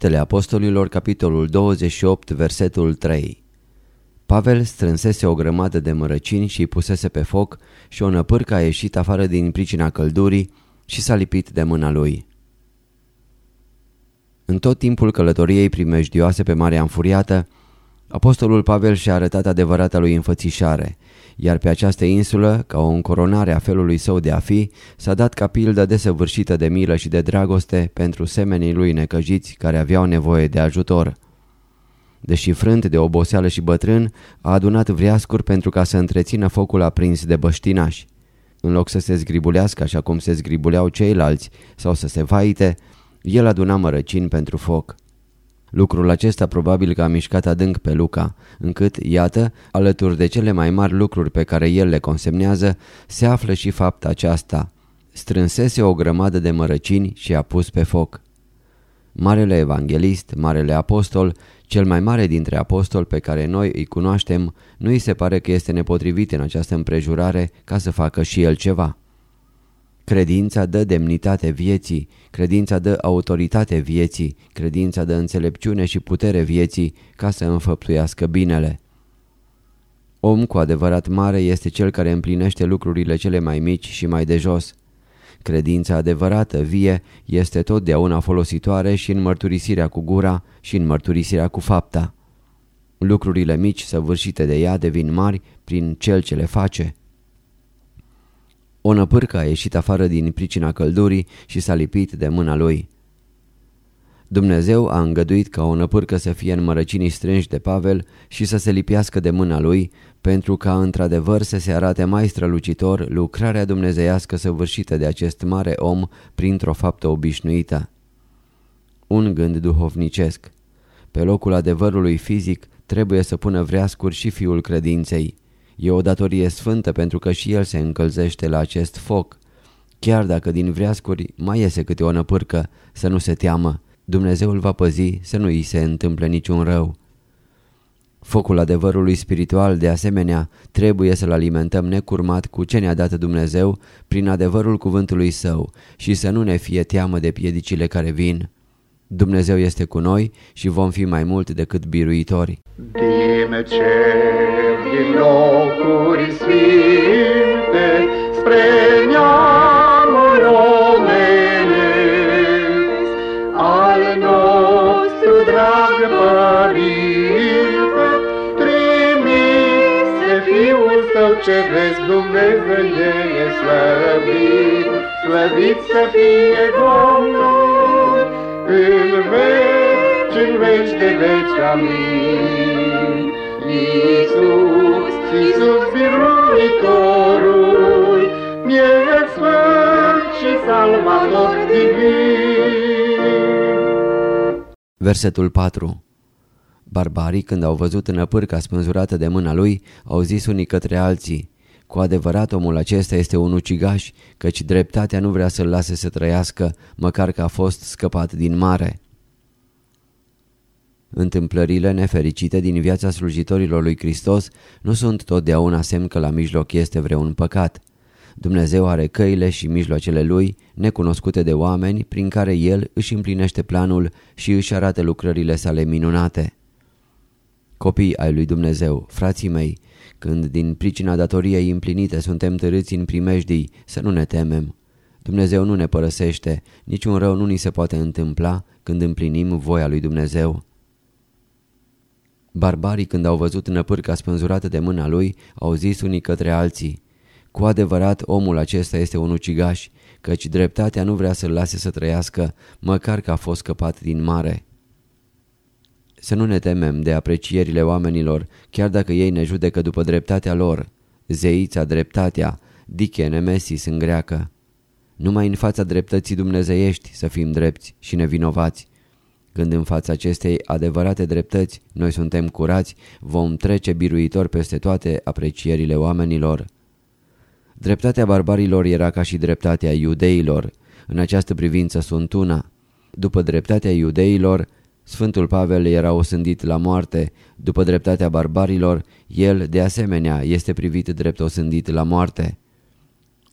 Faptele Apostolilor, capitolul 28, versetul 3 Pavel strânsese o grămadă de mărăcini și îi pusese pe foc și o năpârcă a ieșit afară din pricina căldurii și s-a lipit de mâna lui. În tot timpul călătoriei primejdioase pe Marea Înfuriată, Apostolul Pavel și-a arătat adevărata lui înfățișare, iar pe această insulă, ca o încoronare a felului său de a fi, s-a dat ca pildă desăvârșită de milă și de dragoste pentru semenii lui necăjiți care aveau nevoie de ajutor. Deși frânt de oboseală și bătrân, a adunat vreascuri pentru ca să întrețină focul aprins de băștinași. În loc să se zgribulească așa cum se zgribuleau ceilalți sau să se vaite, el aduna mărăcini pentru foc. Lucrul acesta probabil că a mișcat adânc pe Luca, încât, iată, alături de cele mai mari lucruri pe care el le consemnează, se află și fapta aceasta. Strânsese o grămadă de mărăcini și a pus pe foc. Marele evanghelist, marele apostol, cel mai mare dintre apostoli pe care noi îi cunoaștem, nu îi se pare că este nepotrivit în această împrejurare ca să facă și el ceva. Credința dă demnitate vieții, credința dă autoritate vieții, credința dă înțelepciune și putere vieții ca să înfăptuiască binele. Om cu adevărat mare este cel care împlinește lucrurile cele mai mici și mai de jos. Credința adevărată, vie, este totdeauna folositoare și în mărturisirea cu gura și în mărturisirea cu fapta. Lucrurile mici săvârșite de ea devin mari prin cel ce le face. O năpârcă a ieșit afară din pricina căldurii și s-a lipit de mâna lui. Dumnezeu a îngăduit ca o năpârcă să fie în mărăcinii strânși de Pavel și să se lipească de mâna lui, pentru ca într-adevăr să se arate mai strălucitor lucrarea dumnezeiască săvârșită de acest mare om printr-o faptă obișnuită. Un gând duhovnicesc. Pe locul adevărului fizic trebuie să pună vreascuri și fiul credinței. E o datorie sfântă pentru că și el se încălzește la acest foc. Chiar dacă din vreascuri mai iese câte o năpârcă, să nu se teamă. Dumnezeu îl va păzi să nu îi se întâmple niciun rău. Focul adevărului spiritual, de asemenea, trebuie să-l alimentăm necurmat cu ce ne-a dat Dumnezeu prin adevărul cuvântului său și să nu ne fie teamă de piedicile care vin. Dumnezeu este cu noi și vom fi mai mult decât biruitori. Din cer, din locuri sfinte, spre neamul omenesc, al nostru drag Părinte, trimise Fiul Său ceresc Dumnezeie slăvit, slăvit să fie Domnul, în veci, în veci de veci, amin. Iisus, Iisus biruitorul, mie sfânt și salvator divin. Versetul 4 Barbarii, când au văzut înăpârca spânzurată de mâna lui, au zis unii către alții, cu adevărat omul acesta este un ucigaș, căci dreptatea nu vrea să-l lase să trăiască, măcar că a fost scăpat din mare. Întâmplările nefericite din viața slujitorilor lui Hristos nu sunt totdeauna semn că la mijloc este vreun păcat. Dumnezeu are căile și mijloacele lui, necunoscute de oameni, prin care El își împlinește planul și își arată lucrările sale minunate. Copii ai lui Dumnezeu, frații mei, când din pricina datoriei împlinite suntem târâți în primejdii, să nu ne temem. Dumnezeu nu ne părăsește, niciun rău nu ni se poate întâmpla când împlinim voia lui Dumnezeu. Barbarii când au văzut năpârca spânzurată de mâna lui, au zis unii către alții, Cu adevărat omul acesta este un ucigaș, căci dreptatea nu vrea să-l lase să trăiască, măcar că a fost scăpat din mare. Să nu ne temem de aprecierile oamenilor, chiar dacă ei ne judecă după dreptatea lor. Zeița, dreptatea, diche nemesis în greacă. Numai în fața dreptății dumnezeiești să fim drepți și nevinovați. Când în fața acestei adevărate dreptăți noi suntem curați, vom trece biruitor peste toate aprecierile oamenilor. Dreptatea barbarilor era ca și dreptatea iudeilor. În această privință sunt una. După dreptatea iudeilor, Sfântul Pavel era osândit la moarte. După dreptatea barbarilor, el, de asemenea, este privit drept osândit la moarte.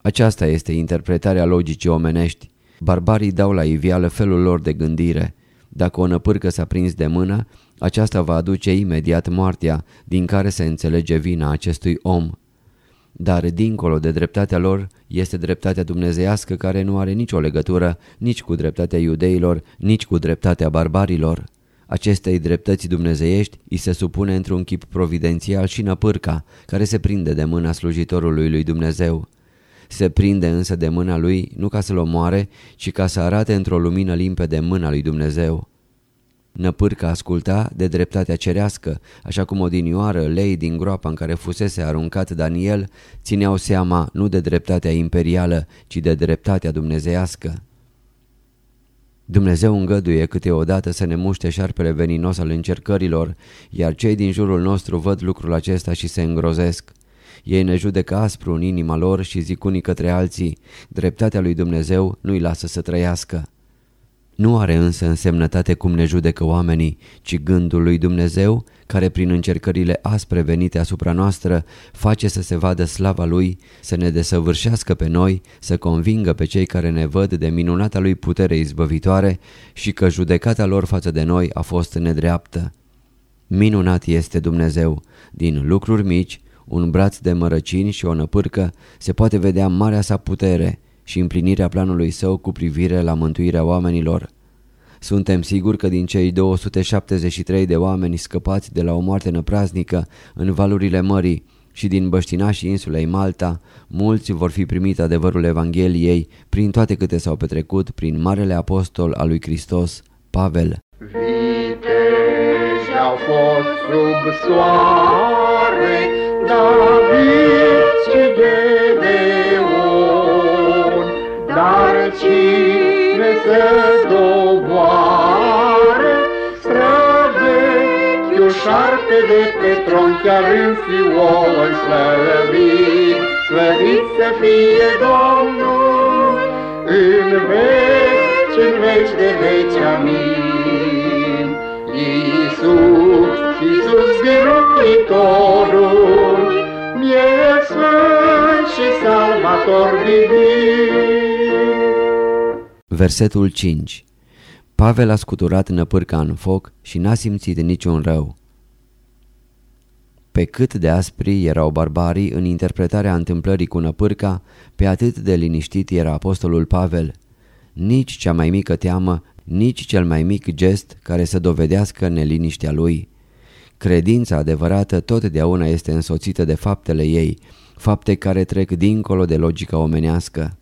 Aceasta este interpretarea logicii omenești. Barbarii dau la ivială felul lor de gândire. Dacă o năpârcă s-a prins de mână, aceasta va aduce imediat moartea, din care se înțelege vina acestui om. Dar dincolo de dreptatea lor este dreptatea dumnezeiască care nu are nicio legătură nici cu dreptatea iudeilor, nici cu dreptatea barbarilor. Acestei dreptăți dumnezeiești îi se supune într-un chip providențial și năpârca, care se prinde de mâna slujitorului lui Dumnezeu. Se prinde însă de mâna lui nu ca să-l omoare, ci ca să arate într-o lumină limpede mâna lui Dumnezeu. Năpârca asculta de dreptatea cerească, așa cum odinioară lei din groapa în care fusese aruncat Daniel țineau seama nu de dreptatea imperială, ci de dreptatea dumnezeiască. Dumnezeu îngăduie câteodată să ne muște șarpele veninos al încercărilor, iar cei din jurul nostru văd lucrul acesta și se îngrozesc. Ei ne judecă aspru în inima lor și zic unii către alții, dreptatea lui Dumnezeu nu-i lasă să trăiască. Nu are însă însemnătate cum ne judecă oamenii, ci gândul lui Dumnezeu, care prin încercările aspre venite asupra noastră face să se vadă slava Lui, să ne desăvârșească pe noi, să convingă pe cei care ne văd de minunata Lui putere izbăvitoare și că judecata lor față de noi a fost nedreaptă. Minunat este Dumnezeu, din lucruri mici, un braț de mărăcini și o năpârcă, se poate vedea marea sa putere, și împlinirea planului său cu privire la mântuirea oamenilor. Suntem siguri că din cei 273 de oameni scăpați de la o moarte năpraznică în valurile mării și din băștinașii insulei Malta, mulți vor fi primit adevărul Evangheliei prin toate câte s-au petrecut prin Marele Apostol al lui Hristos, Pavel. Viteji au fost sub soare, David și Gedeon, dar cine să doboare, străvechiul șarpe de pe tron, chiar în Sion slăvit, slăvit să fie Domnul, în veci, în veci de veci, amin. Iisus, Iisus biruitorul, mie sfânt și salvator divin. Versetul 5 Pavel a scuturat năpârca în foc și n-a simțit niciun rău. Pe cât de aspri erau barbarii în interpretarea întâmplării cu năpârca, pe atât de liniștit era apostolul Pavel. Nici cea mai mică teamă, nici cel mai mic gest care să dovedească neliniștea lui. Credința adevărată totdeauna este însoțită de faptele ei, fapte care trec dincolo de logica omenească.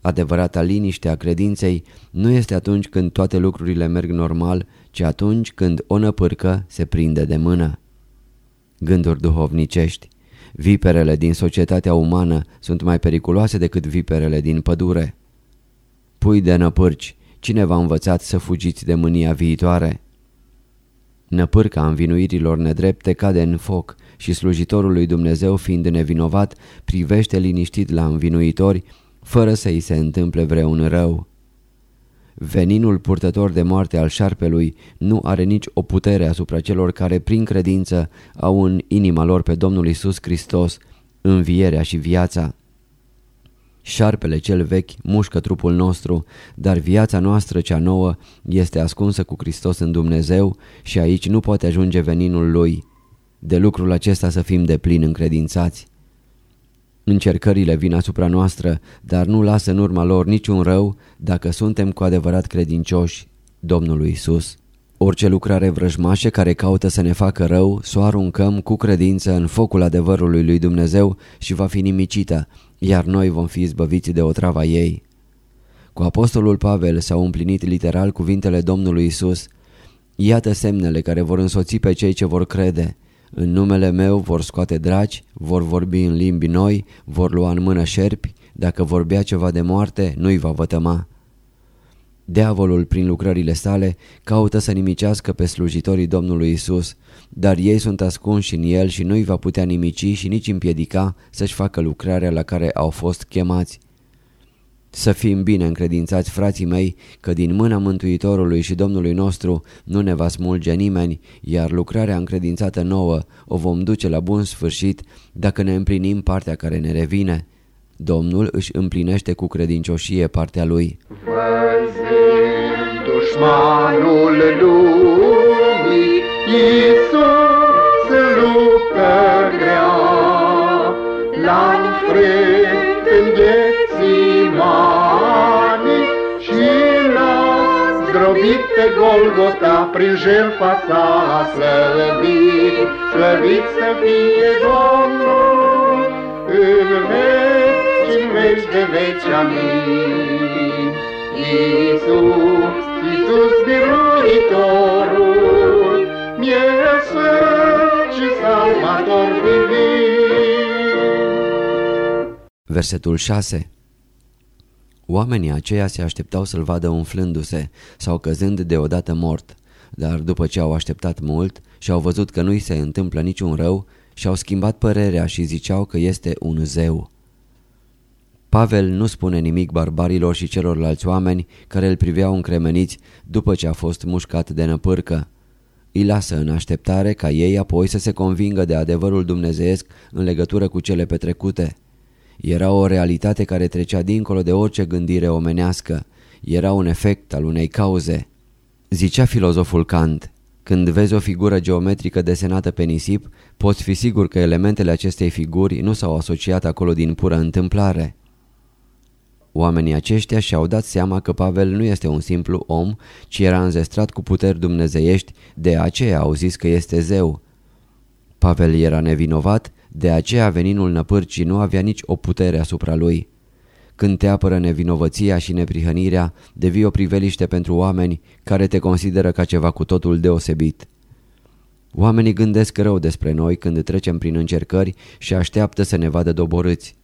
Adevărata liniște a credinței nu este atunci când toate lucrurile merg normal, ci atunci când o năpârcă se prinde de mână. Gânduri duhovnicești Viperele din societatea umană sunt mai periculoase decât viperele din pădure. Pui de năpârci, cine v-a învățat să fugiți de mânia viitoare? Năpârca învinuirilor nedrepte cade în foc și slujitorul lui Dumnezeu fiind nevinovat privește liniștit la învinuitori fără să îi se întâmple vreun rău. Veninul purtător de moarte al șarpelui nu are nici o putere asupra celor care prin credință au în inima lor pe Domnul Isus Hristos, învierea și viața. Șarpele cel vechi mușcă trupul nostru, dar viața noastră cea nouă este ascunsă cu Hristos în Dumnezeu și aici nu poate ajunge veninul Lui. De lucrul acesta să fim de plin încredințați. Încercările vin asupra noastră, dar nu lasă în urma lor niciun rău dacă suntem cu adevărat credincioși Domnului Isus. Orice lucrare vrăjmașă care caută să ne facă rău, să o aruncăm cu credință în focul adevărului lui Dumnezeu și va fi nimicită, iar noi vom fi izbăviți de otrava ei. Cu apostolul Pavel s-au împlinit literal cuvintele Domnului Isus. Iată semnele care vor însoți pe cei ce vor crede. În numele meu vor scoate draci, vor vorbi în limbi noi, vor lua în mână șerpi, dacă vorbea ceva de moarte, nu-i va vătăma. Diavolul, prin lucrările sale, caută să nimicească pe slujitorii Domnului Isus, dar ei sunt ascunși în el și nu-i va putea nimici și nici împiedica să-și facă lucrarea la care au fost chemați. Să fim bine încredințați, frații mei, că din mâna Mântuitorului și Domnului nostru nu ne va smulge nimeni, iar lucrarea încredințată nouă o vom duce la bun sfârșit dacă ne împlinim partea care ne revine. Domnul își împlinește cu credincioșie partea lui. Văzând dușmanul lumii, Iisus luptă grea, L-a înfrânt în Ghețimani și l-a zdrobit pe Golgota prin jertfa sa slăvit, slăvit să fie Domnul în veci, în veci de veci, amin. Iisus, Iisus biruitorul, mie sfânt și salvator divin. Versetul 6 Oamenii aceia se așteptau să-l vadă umflându-se sau căzând deodată mort, dar după ce au așteptat mult și au văzut că nu-i se întâmplă niciun rău, și-au schimbat părerea și ziceau că este un zeu. Pavel nu spune nimic barbarilor și celorlalți oameni care îl priveau încremeniți după ce a fost mușcat de năpârcă. Îi lasă în așteptare ca ei apoi să se convingă de adevărul dumnezeiesc în legătură cu cele petrecute. Era o realitate care trecea dincolo de orice gândire omenească. Era un efect al unei cauze. Zicea filozoful Kant, când vezi o figură geometrică desenată pe nisip, poți fi sigur că elementele acestei figuri nu s-au asociat acolo din pură întâmplare. Oamenii aceștia și-au dat seama că Pavel nu este un simplu om, ci era înzestrat cu puteri dumnezeiești, de aceea au zis că este zeu. Pavel era nevinovat, de aceea veninul năpârcii nu avea nici o putere asupra lui. Când te apără nevinovăția și neprihănirea, devii o priveliște pentru oameni care te consideră ca ceva cu totul deosebit. Oamenii gândesc rău despre noi când trecem prin încercări și așteaptă să ne vadă doborâți.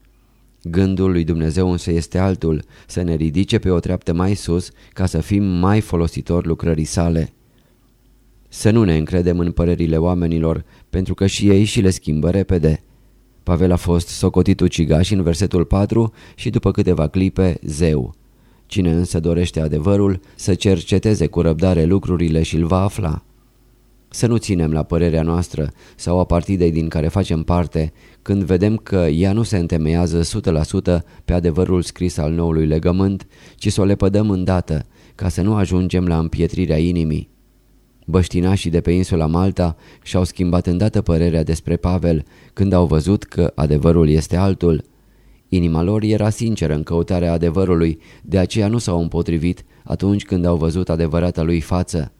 Gândul lui Dumnezeu însă este altul, să ne ridice pe o treaptă mai sus ca să fim mai folositori lucrării sale. Să nu ne încredem în părerile oamenilor, pentru că și ei și le schimbă repede. Pavel a fost socotit ucigaș în versetul 4 și după câteva clipe zeu. Cine însă dorește adevărul să cerceteze cu răbdare lucrurile și îl va afla. Să nu ținem la părerea noastră sau a partidei din care facem parte când vedem că ea nu se întemeiază 100% pe adevărul scris al noului legământ, ci să o lepădăm îndată ca să nu ajungem la împietrirea inimii. Băștinașii de pe insula Malta și-au schimbat îndată părerea despre Pavel când au văzut că adevărul este altul. Inima lor era sinceră în căutarea adevărului, de aceea nu s-au împotrivit atunci când au văzut adevărata lui față.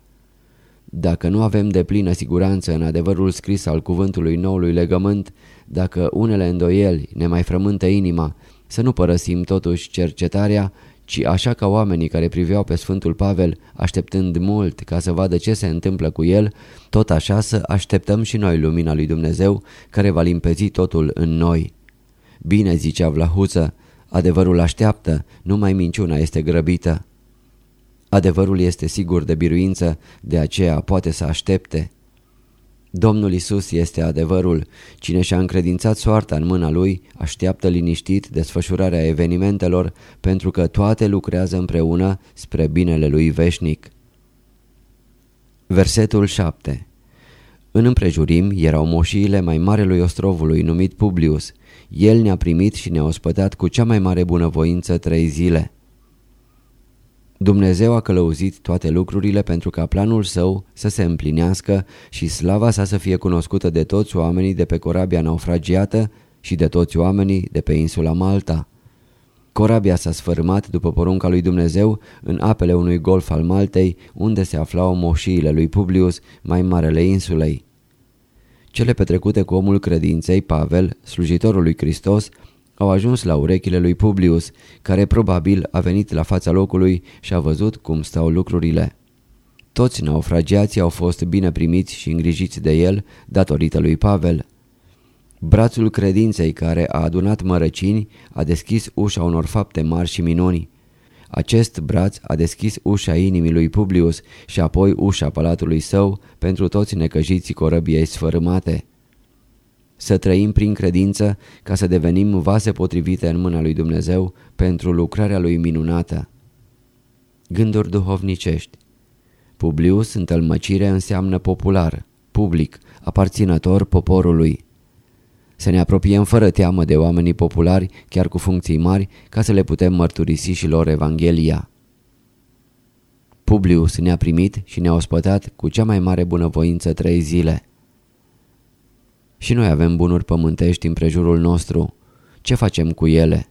Dacă nu avem de plină siguranță în adevărul scris al cuvântului noului legământ, dacă unele îndoieli ne mai frământă inima, să nu părăsim totuși cercetarea ci așa ca oamenii care priveau pe Sfântul Pavel, așteptând mult ca să vadă ce se întâmplă cu el, tot așa să așteptăm și noi lumina lui Dumnezeu care va limpezi totul în noi. Bine, zicea Vlahuță, adevărul așteaptă, numai minciuna este grăbită. Adevărul este sigur de biruință, de aceea poate să aștepte. Domnul Isus este adevărul. Cine și-a încredințat soarta în mâna lui, așteaptă liniștit desfășurarea evenimentelor, pentru că toate lucrează împreună spre binele lui veșnic. Versetul 7 În împrejurim erau moșiile mai marelui ostrovului numit Publius. El ne-a primit și ne-a ospătat cu cea mai mare bunăvoință trei zile. Dumnezeu a călăuzit toate lucrurile pentru ca planul său să se împlinească și slava sa să fie cunoscută de toți oamenii de pe corabia naufragiată și de toți oamenii de pe insula Malta. Corabia s-a sfărâmat după porunca lui Dumnezeu în apele unui golf al Maltei, unde se aflau moșiile lui Publius, mai marele insulei. Cele petrecute cu omul credinței, Pavel, slujitorul lui Hristos, au ajuns la urechile lui Publius, care probabil a venit la fața locului și a văzut cum stau lucrurile. Toți naufragiații au fost bine primiți și îngrijiți de el datorită lui Pavel. Brațul credinței care a adunat mărăcini a deschis ușa unor fapte mari și minuni. Acest braț a deschis ușa inimii lui Publius și apoi ușa palatului său pentru toți necăjiții corăbiei sfărâmate. Să trăim prin credință ca să devenim vase potrivite în mâna lui Dumnezeu pentru lucrarea lui minunată. Gânduri duhovnicești Publius în tălmăcire înseamnă popular, public, aparținător poporului. Să ne apropiem fără teamă de oamenii populari, chiar cu funcții mari, ca să le putem mărturisi și lor Evanghelia. Publius ne-a primit și ne-a ospătat cu cea mai mare bunăvoință trei zile. Și noi avem bunuri pământești în prejurul nostru. Ce facem cu ele?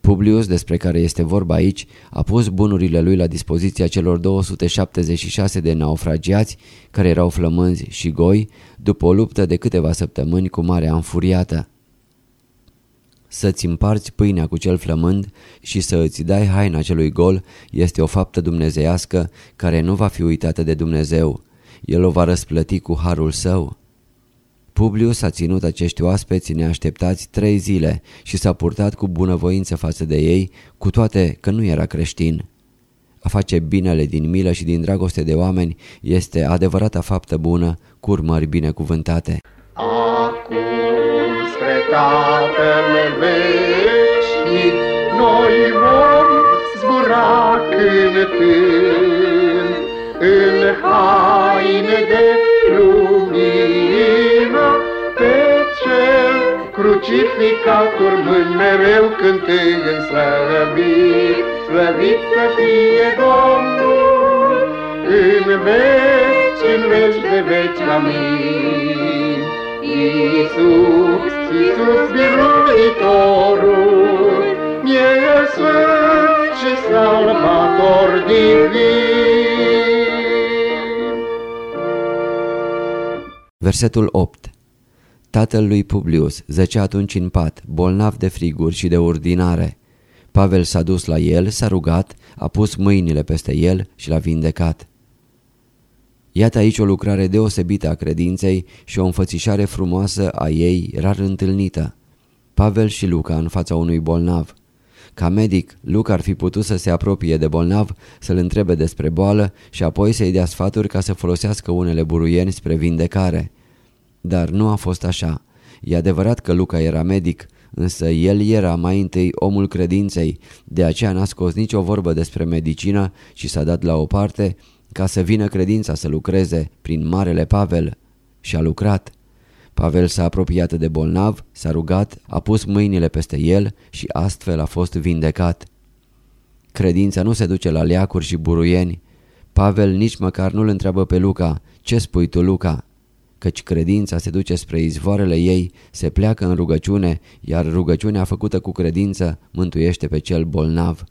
Publius, despre care este vorba aici, a pus bunurile lui la dispoziția celor 276 de naufragiați care erau flămânzi și goi după o luptă de câteva săptămâni cu marea înfuriată. Să-ți împarți pâinea cu cel flămând și să îți dai haina celui gol este o faptă dumnezeiască care nu va fi uitată de Dumnezeu. El o va răsplăti cu harul său. Publius a ținut acești oaspeți neașteptați trei zile și s-a purtat cu bunăvoință față de ei, cu toate că nu era creștin. A face binele din milă și din dragoste de oameni este adevărata faptă bună, cu urmări binecuvântate. Acum spre Tatăl veșnic, noi vom zbura cântând în haine de lumină, pe cel crucificat urmând mereu cântând slăvit, slăvit să fie Domnul, în veci, în veci de veci, amin. Iisus, Iisus, biruitorul, e sfânt și salvator divin. Versetul 8 Tatăl lui Publius zăcea atunci în pat, bolnav de friguri și de urdinare. Pavel s-a dus la el, s-a rugat, a pus mâinile peste el și l-a vindecat. Iată aici o lucrare deosebită a credinței și o înfățișare frumoasă a ei rar întâlnită. Pavel și Luca în fața unui bolnav. Ca medic, Luca ar fi putut să se apropie de bolnav, să-l întrebe despre boală și apoi să-i dea sfaturi ca să folosească unele buruieni spre vindecare. Dar nu a fost așa. E adevărat că Luca era medic, însă el era mai întâi omul credinței, de aceea n-a scos nicio vorbă despre medicină și s-a dat la o parte ca să vină credința să lucreze prin Marele Pavel și a lucrat. Pavel s-a apropiat de bolnav, s-a rugat, a pus mâinile peste el și astfel a fost vindecat. Credința nu se duce la leacuri și buruieni. Pavel nici măcar nu-l întreabă pe Luca, ce spui tu Luca? Căci credința se duce spre izvoarele ei, se pleacă în rugăciune, iar rugăciunea făcută cu credință mântuiește pe cel bolnav.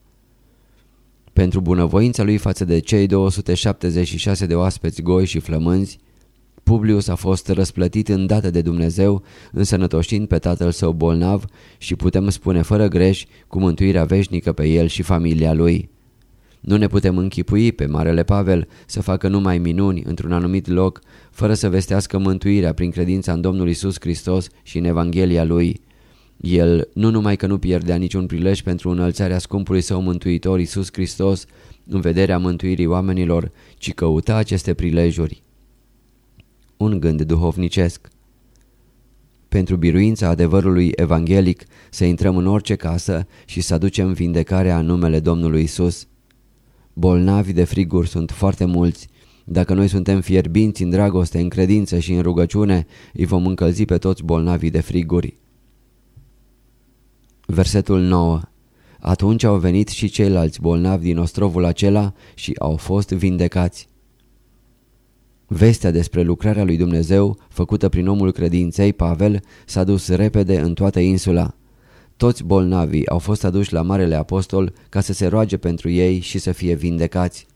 Pentru bunăvoința lui față de cei 276 de oaspeți goi și flămânzi, Publius a fost răsplătit îndată de Dumnezeu, însănătoșind pe tatăl său bolnav și putem spune fără greș cu mântuirea veșnică pe el și familia lui. Nu ne putem închipui pe Marele Pavel să facă numai minuni într-un anumit loc, fără să vestească mântuirea prin credința în Domnul Isus Hristos și în Evanghelia lui. El nu numai că nu pierdea niciun prilej pentru înălțarea scumpului său mântuitor Isus Hristos în vederea mântuirii oamenilor, ci căuta aceste prilejuri. Un gând duhovnicesc Pentru biruința adevărului evanghelic să intrăm în orice casă și să aducem vindecarea în numele Domnului Isus. Bolnavi de friguri sunt foarte mulți. Dacă noi suntem fierbinți în dragoste, în credință și în rugăciune, îi vom încălzi pe toți bolnavii de friguri. Versetul 9 Atunci au venit și ceilalți bolnavi din ostrovul acela și au fost vindecați. Vestea despre lucrarea lui Dumnezeu, făcută prin omul credinței, Pavel, s-a dus repede în toată insula. Toți bolnavii au fost aduși la Marele Apostol ca să se roage pentru ei și să fie vindecați.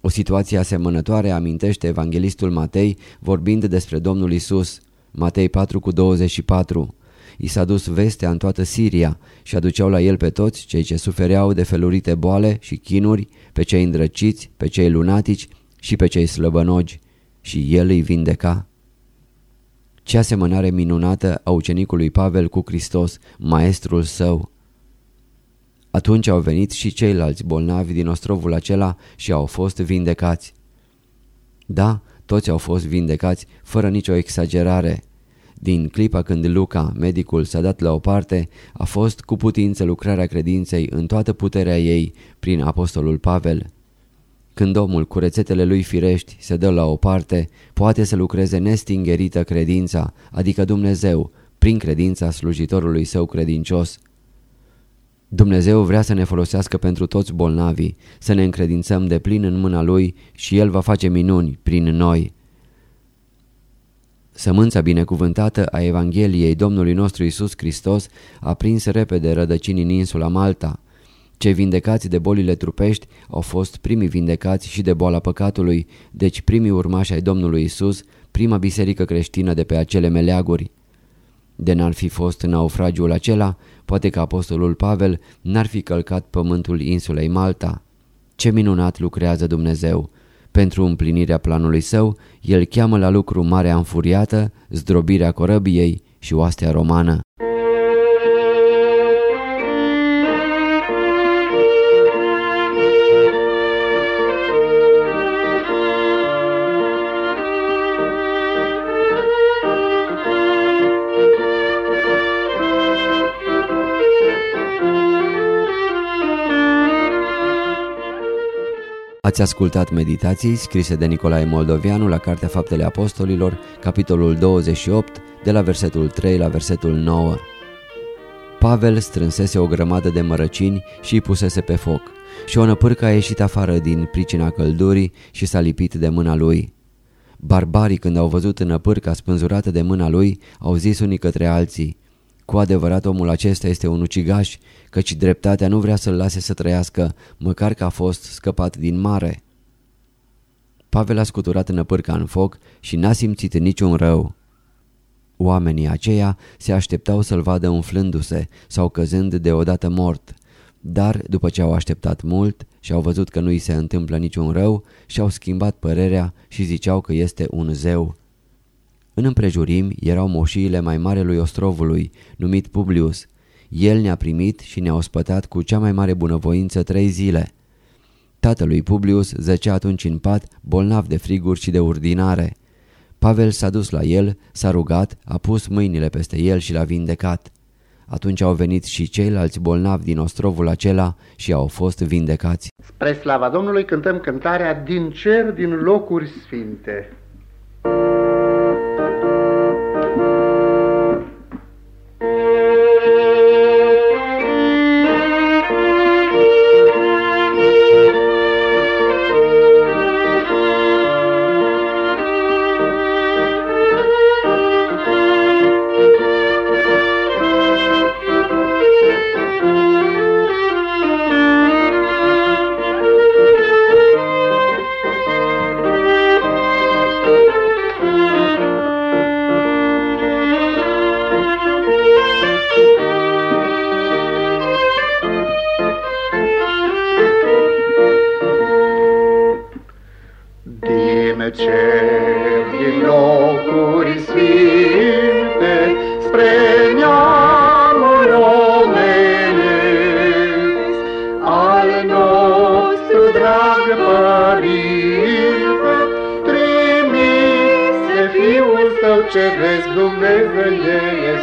O situație asemănătoare amintește evanghelistul Matei vorbind despre Domnul Isus. Matei 4 cu 24 I s-a dus vestea în toată Siria și aduceau la el pe toți cei ce sufereau de felurite boale și chinuri, pe cei îndrăciți, pe cei lunatici și pe cei slăbănogi și el îi vindeca. Ce asemănare minunată a ucenicului Pavel cu Hristos, maestrul său! Atunci au venit și ceilalți bolnavi din ostrovul acela și au fost vindecați. Da, toți au fost vindecați, fără nicio exagerare. Din clipa când Luca, medicul, s-a dat la o parte, a fost cu putință lucrarea credinței în toată puterea ei prin apostolul Pavel. Când omul cu rețetele lui firești se dă la o parte, poate să lucreze nestingerită credința, adică Dumnezeu, prin credința slujitorului său credincios. Dumnezeu vrea să ne folosească pentru toți bolnavii, să ne încredințăm de plin în mâna Lui și El va face minuni prin noi. Sămânța binecuvântată a Evangheliei Domnului nostru Isus Hristos a prins repede rădăcini în insula Malta. Cei vindecați de bolile trupești au fost primii vindecați și de boala păcatului, deci primii urmași ai Domnului Isus, prima biserică creștină de pe acele meleaguri. De n-ar fi fost naufragiul acela, poate că apostolul Pavel n-ar fi călcat pământul insulei Malta. Ce minunat lucrează Dumnezeu! Pentru împlinirea planului său, el cheamă la lucru marea înfuriată, zdrobirea corăbiei și oastea romană. Ați ascultat meditații scrise de Nicolae Moldovianu la Cartea Faptele Apostolilor, capitolul 28, de la versetul 3 la versetul 9. Pavel strânsese o grămadă de mărăcini și îi pusese pe foc și o năpârcă a ieșit afară din pricina căldurii și s-a lipit de mâna lui. Barbarii când au văzut năpârca spânzurată de mâna lui, au zis unii către alții, cu adevărat omul acesta este un ucigaș, căci dreptatea nu vrea să-l lase să trăiască, măcar că a fost scăpat din mare. Pavel a scuturat năpârca în foc și n-a simțit niciun rău. Oamenii aceia se așteptau să-l vadă umflându-se sau căzând deodată mort, dar după ce au așteptat mult și au văzut că nu îi se întâmplă niciun rău, și-au schimbat părerea și ziceau că este un zeu. În împrejurimi erau moșiile mai marelui ostrovului, numit Publius. El ne-a primit și ne-a ospătat cu cea mai mare bunăvoință trei zile. Tatălui Publius zăcea atunci în pat, bolnav de friguri și de urdinare. Pavel s-a dus la el, s-a rugat, a pus mâinile peste el și l-a vindecat. Atunci au venit și ceilalți bolnavi din ostrovul acela și au fost vindecați. Spre slava Domnului cântăm cântarea Din cer, din locuri sfinte.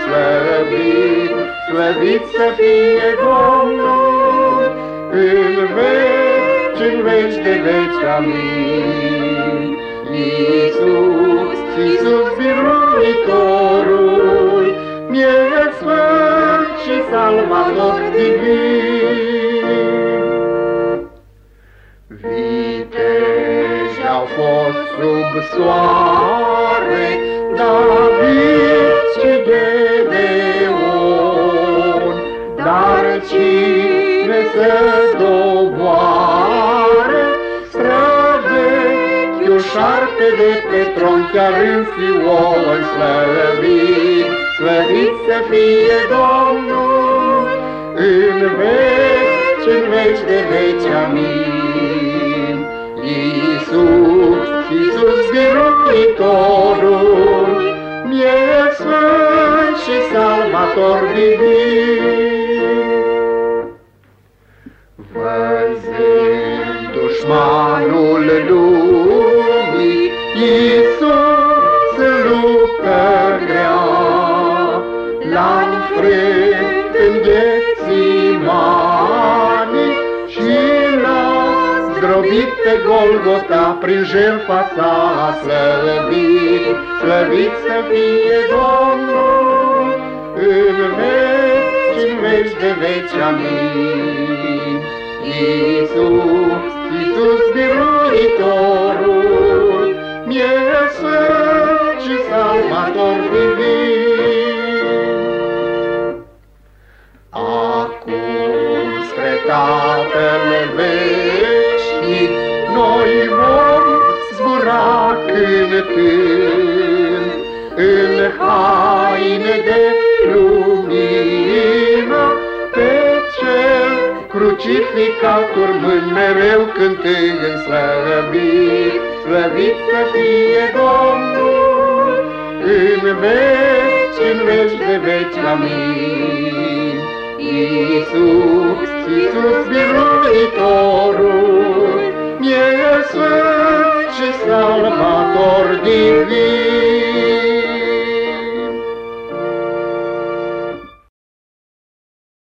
Slăvit, slăvit să fie Domnul în veci, în veci de veci, amin. Iisus, Iisus biruitorul, mie sfânt și salvator divin. Viteji au fost sub soare, David și Gedeon, să doboare străvechiul șarpe de pe tron, chiar în Sion slăvit, slăvit să fie Domnul în veci, în veci de veci, amin. Iisus, Iisus biruitorul, prin jertfa sa slăvit, slăvit să fie Domnul în veci, în veci de veci, amin. Iisus, Iisus biruitorul, mereu cântând în slăvit, slăvit să fie Domnul, în veci, în veci de veci, amin. Iisus, Iisus biruitorul, mie sfânt și salvator divin.